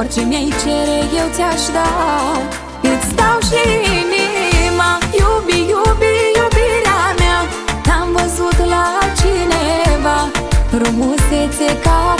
Orice mi-ai cere eu ți-aș da. Îți dau și inima Iubi, iubi, iubirea mea. N-am văzut la cineva Frumusețe ca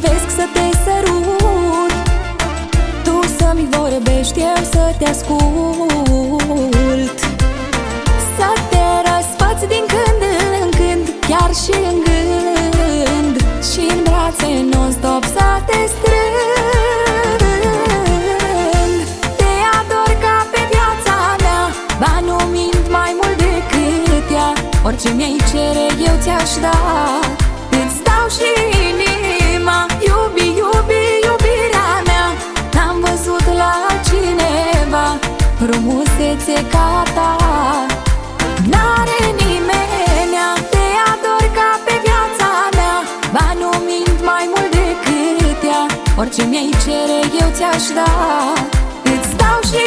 privesc să te sărut. Tu să-mi vorbești, eu să te ascult. Să te răsfați din când în când, chiar și în gând. Și în brațe non-stop să te strâng. Te ador ca pe viața mea, ba nu mint mai mult decât ea. Orice mi-ai cere, eu ți-aș da frumusețe ca ta N-are nimeni Te ador ca pe viața mea. Ba nu mint mai mult decât ea. Orice mi-ai cere eu ți-aș da. Îți dau și